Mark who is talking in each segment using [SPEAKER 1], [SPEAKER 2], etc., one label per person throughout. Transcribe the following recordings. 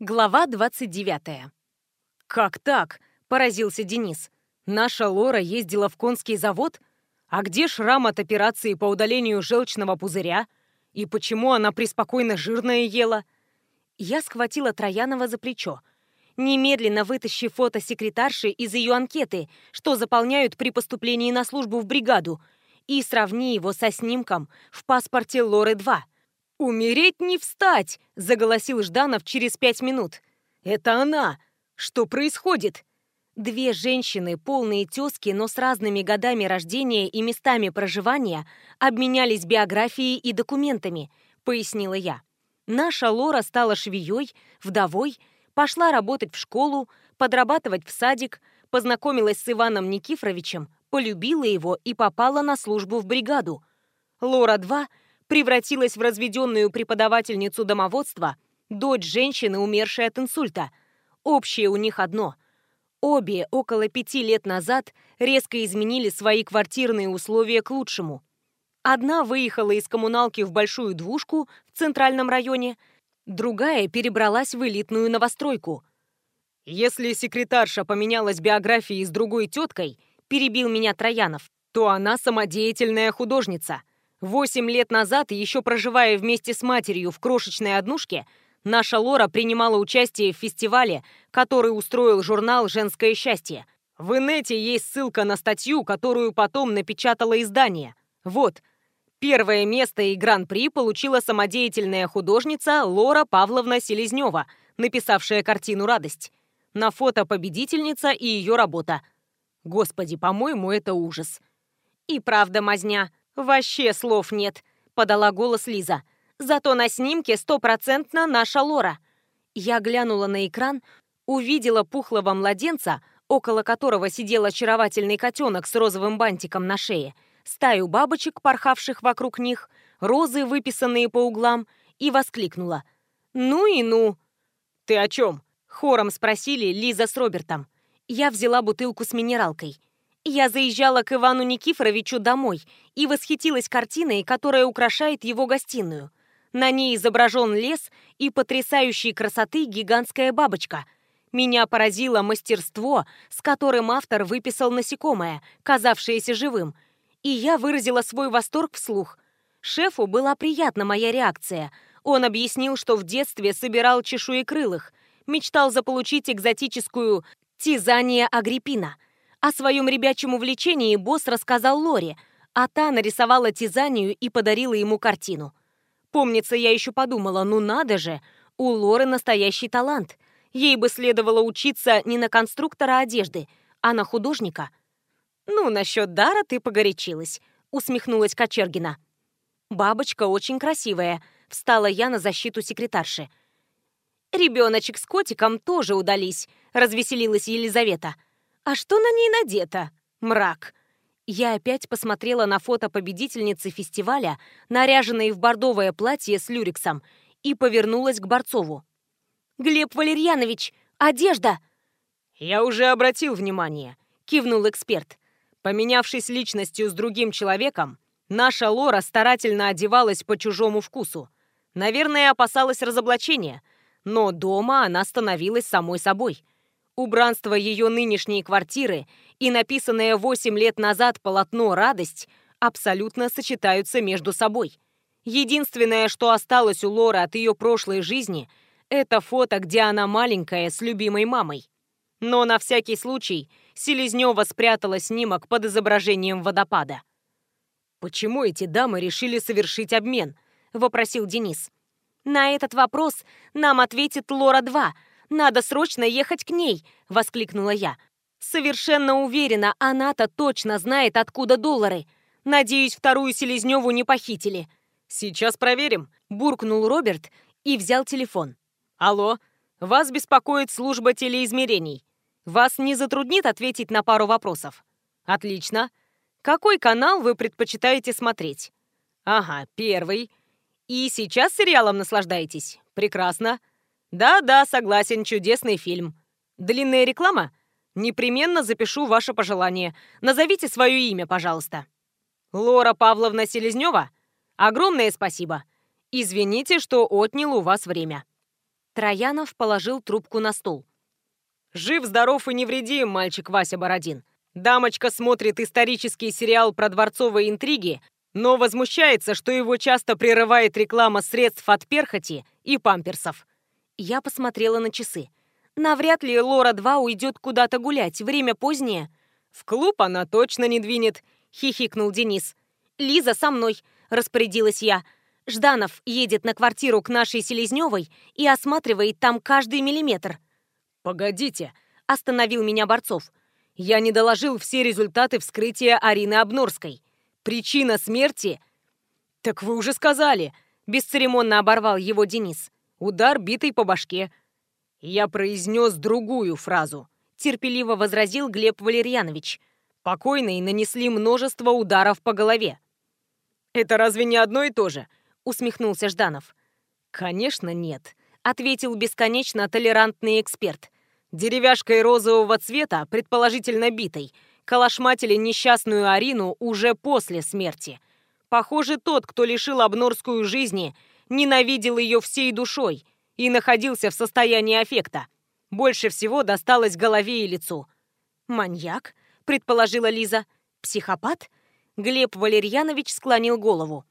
[SPEAKER 1] Глава 29. «Как так?» – поразился Денис. «Наша Лора ездила в конский завод? А где шрам от операции по удалению желчного пузыря? И почему она преспокойно жирное ела?» Я схватила Троянова за плечо. «Немедленно вытащи фото секретарши из ее анкеты, что заполняют при поступлении на службу в бригаду, и сравни его со снимком в паспорте Лоры-2». «Умереть не встать!» — заголосил Жданов через пять минут. «Это она! Что происходит?» Две женщины, полные тезки, но с разными годами рождения и местами проживания, обменялись биографией и документами, пояснила я. Наша Лора стала швеей, вдовой, пошла работать в школу, подрабатывать в садик, познакомилась с Иваном Никифоровичем, полюбила его и попала на службу в бригаду. Лора-2 превратилась в разведенную преподавательницу домоводства, дочь женщины, умершей от инсульта. Общее у них одно. Обе около пяти лет назад резко изменили свои квартирные условия к лучшему. Одна выехала из коммуналки в большую двушку в центральном районе, другая перебралась в элитную новостройку. «Если секретарша поменялась биографией с другой теткой», перебил меня Троянов, то она самодеятельная художница. Восемь лет назад, еще проживая вместе с матерью в крошечной однушке, наша Лора принимала участие в фестивале, который устроил журнал «Женское счастье». В инете есть ссылка на статью, которую потом напечатало издание. Вот. Первое место и гран-при получила самодеятельная художница Лора Павловна Селезнева, написавшая картину «Радость». На фото победительница и ее работа. Господи, по-моему, это ужас. И правда мазня. «Вообще слов нет», — подала голос Лиза. «Зато на снимке стопроцентно наша Лора». Я глянула на экран, увидела пухлого младенца, около которого сидел очаровательный котенок с розовым бантиком на шее, стаю бабочек, порхавших вокруг них, розы, выписанные по углам, и воскликнула. «Ну и ну!» «Ты о чем?» — хором спросили Лиза с Робертом. Я взяла бутылку с минералкой. Я заезжала к Ивану Никифоровичу домой и восхитилась картиной, которая украшает его гостиную. На ней изображен лес и потрясающей красоты гигантская бабочка. Меня поразило мастерство, с которым автор выписал насекомое, казавшееся живым. И я выразила свой восторг вслух. Шефу была приятна моя реакция. Он объяснил, что в детстве собирал чешуекрылых, мечтал заполучить экзотическую тизания агриппина – о своем ребячем увлечении босс рассказал Лоре, а та нарисовала Тизанию и подарила ему картину. Помнится, я еще подумала, ну надо же, у Лоры настоящий талант. Ей бы следовало учиться не на конструктора одежды, а на художника. «Ну, насчет дара ты погорячилась», — усмехнулась Кочергина. «Бабочка очень красивая», — встала я на защиту секретарши. «Ребеночек с котиком тоже удались», — развеселилась Елизавета. «А что на ней надето? Мрак!» Я опять посмотрела на фото победительницы фестиваля, наряженной в бордовое платье с люрексом, и повернулась к Борцову. «Глеб Валерьянович, одежда!» «Я уже обратил внимание», — кивнул эксперт. Поменявшись личностью с другим человеком, наша Лора старательно одевалась по чужому вкусу. Наверное, опасалась разоблачения, но дома она становилась самой собой — Убранство ее нынешней квартиры и написанное 8 лет назад полотно «Радость» абсолютно сочетаются между собой. Единственное, что осталось у Лоры от ее прошлой жизни, это фото, где она маленькая с любимой мамой. Но на всякий случай Селезнева спрятала снимок под изображением водопада. «Почему эти дамы решили совершить обмен?» – вопросил Денис. «На этот вопрос нам ответит Лора-2», надо срочно ехать к ней!» — воскликнула я. «Совершенно уверена, она-то точно знает, откуда доллары. Надеюсь, вторую Селезневу не похитили». «Сейчас проверим», — буркнул Роберт и взял телефон. «Алло, вас беспокоит служба телеизмерений. Вас не затруднит ответить на пару вопросов?» «Отлично. Какой канал вы предпочитаете смотреть?» «Ага, первый. И сейчас сериалом наслаждаетесь? Прекрасно. Да-да, согласен, чудесный фильм. Длинная реклама? Непременно запишу ваше пожелание. Назовите свое имя, пожалуйста. Лора Павловна Селезнева? Огромное спасибо. Извините, что отнял у вас время. Троянов положил трубку на стол.
[SPEAKER 2] «Жив, здоров и невредим, мальчик Вася Бородин. Дамочка смотрит исторический сериал про дворцовые интриги, но возмущается, что его часто прерывает реклама средств от перхоти и памперсов».
[SPEAKER 1] Я посмотрела на часы. Навряд ли Лора-2 уйдет куда-то гулять, время позднее.
[SPEAKER 2] «В клуб она точно не двинет», — хихикнул Денис.
[SPEAKER 1] «Лиза со мной», — распорядилась я. Жданов едет на квартиру к нашей Селезневой и осматривает там каждый миллиметр.
[SPEAKER 2] «Погодите», — остановил меня Борцов. «Я не доложил все результаты вскрытия Арины Обнорской. Причина смерти...» «Так вы уже сказали», — бесцеремонно оборвал его Денис. «Удар, битый по башке». «Я произнес другую фразу», — терпеливо возразил Глеб Валерьянович. «Покойной нанесли множество ударов по голове». «Это разве не одно и то же?» усмехнулся Жданов. «Конечно нет», — ответил бесконечно толерантный эксперт. «Деревяшкой розового цвета, предположительно битой, калашматили несчастную Арину уже после смерти. Похоже, тот, кто лишил Обнорскую жизни, ненавидел ее всей душой и находился в состоянии аффекта. Больше всего досталось голове и лицу».
[SPEAKER 1] «Маньяк?» — предположила Лиза. «Психопат?» Глеб Валерьянович склонил голову.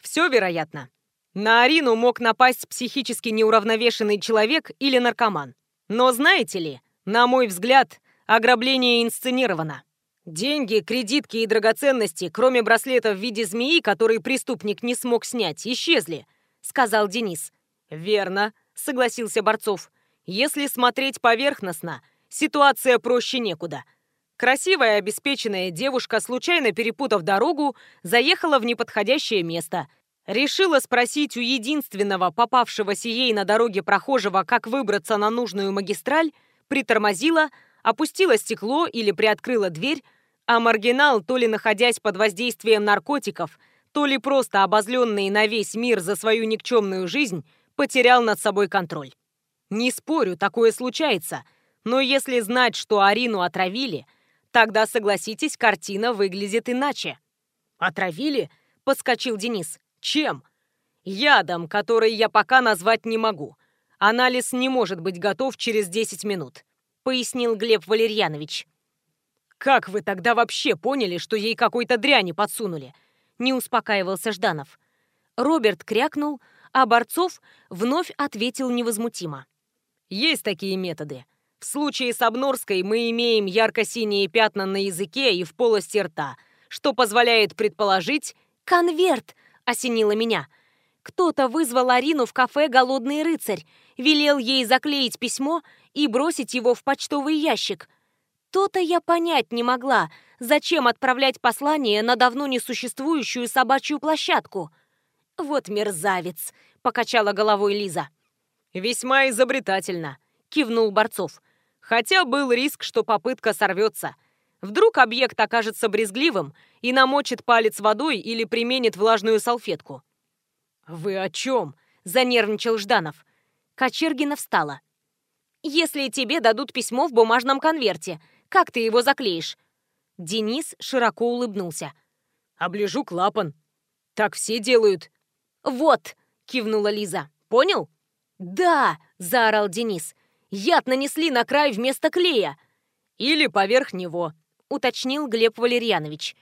[SPEAKER 2] Все вероятно. На Арину мог напасть психически неуравновешенный человек или наркоман. Но знаете ли, на мой взгляд, ограбление инсценировано. Деньги, кредитки и драгоценности, кроме браслета в виде змеи, который преступник не смог снять, исчезли, сказал Денис. Верно, согласился Борцов. Если смотреть поверхностно, ситуация проще некуда. Красивая, обеспеченная девушка, случайно перепутав дорогу, заехала в неподходящее место. Решила спросить у единственного попавшегося ей на дороге прохожего, как выбраться на нужную магистраль, притормозила, опустила стекло или приоткрыла дверь, а маргинал, то ли находясь под воздействием наркотиков, то ли просто обозленный на весь мир за свою никчемную жизнь, потерял над собой контроль. Не спорю, такое случается, но если знать, что Арину отравили – Тогда, согласитесь, картина выглядит иначе. «Отравили?» — подскочил Денис. «Чем?» «Ядом, который я пока назвать не могу. Анализ не может быть готов через 10 минут», — пояснил Глеб Валерьянович. «Как вы тогда вообще поняли, что ей какой-то дряни подсунули?» — не успокаивался Жданов. Роберт крякнул, а Борцов вновь ответил невозмутимо. «Есть такие методы. В случае с Обнорской мы имеем ярко-синие пятна на языке и в полости рта, что позволяет предположить...
[SPEAKER 1] «Конверт!» — осенило меня. Кто-то вызвал Арину в кафе «Голодный рыцарь», велел ей заклеить письмо и бросить его в почтовый ящик. То-то я понять не могла, зачем отправлять послание на давно несуществующую собачью площадку. «Вот мерзавец!» — покачала головой Лиза.
[SPEAKER 2] «Весьма изобретательно», — кивнул Борцов. Хотя был риск, что попытка сорвется. Вдруг объект окажется брезгливым и намочит палец водой или применит влажную салфетку. «Вы о чем?» – занервничал Жданов.
[SPEAKER 1] Кочергина встала. «Если тебе дадут письмо в бумажном конверте, как ты его заклеишь?» Денис широко улыбнулся.
[SPEAKER 2] «Оближу клапан. Так все делают».
[SPEAKER 1] «Вот!» – кивнула Лиза. «Понял?»
[SPEAKER 2] «Да!» – заорал Денис. Яд нанесли на край вместо клея. Или поверх него, уточнил Глеб Валерьянович.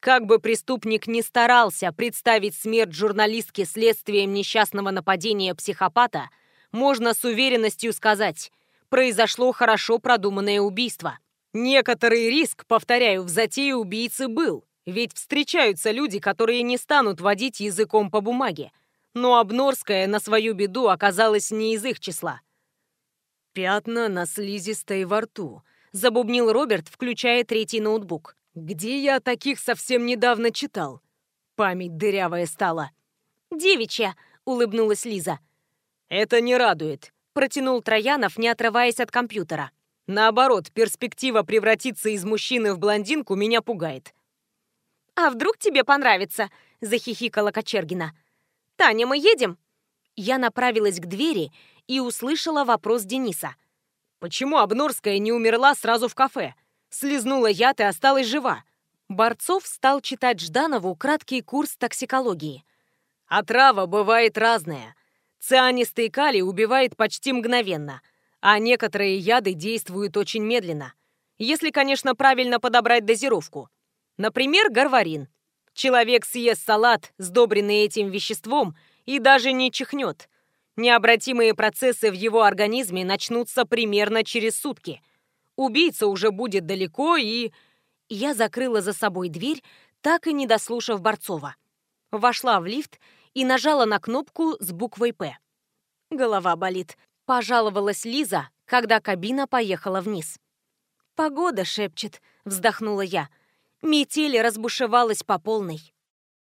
[SPEAKER 2] Как бы преступник ни старался представить смерть журналистки следствием несчастного нападения психопата, можно с уверенностью сказать, произошло хорошо продуманное убийство. Некоторый риск, повторяю, в затее убийцы был, ведь встречаются люди, которые не станут водить языком по бумаге. Но Обнорская на свою беду оказалась не из их числа. «Пятна на слизистой во рту», — забубнил Роберт, включая третий ноутбук. «Где я таких совсем недавно читал?» Память дырявая стала.
[SPEAKER 1] «Девичья», — улыбнулась Лиза.
[SPEAKER 2] «Это не радует», — протянул Троянов, не отрываясь от компьютера. «Наоборот, перспектива превратиться из мужчины в блондинку меня пугает».
[SPEAKER 1] «А вдруг тебе понравится?» — захихикала Кочергина. «Таня, мы едем?» Я направилась к двери и услышала вопрос Дениса.
[SPEAKER 2] «Почему Обнорская не умерла сразу в кафе? Слизнула яд и осталась жива?»
[SPEAKER 1] Борцов стал читать Жданову краткий курс токсикологии.
[SPEAKER 2] «Отрава бывает разная. Цианистый калий убивает почти мгновенно, а некоторые яды действуют очень медленно. Если, конечно, правильно подобрать дозировку. Например, гарварин. Человек съест салат, сдобренный этим веществом, и даже не чихнет. Необратимые процессы в его организме начнутся примерно через сутки. Убийца уже будет далеко и... Я закрыла за собой дверь, так и не дослушав Борцова. Вошла в лифт и нажала на кнопку с буквой «П». Голова болит. Пожаловалась Лиза, когда кабина поехала вниз. «Погода шепчет», — вздохнула я. Метель разбушевалась по полной.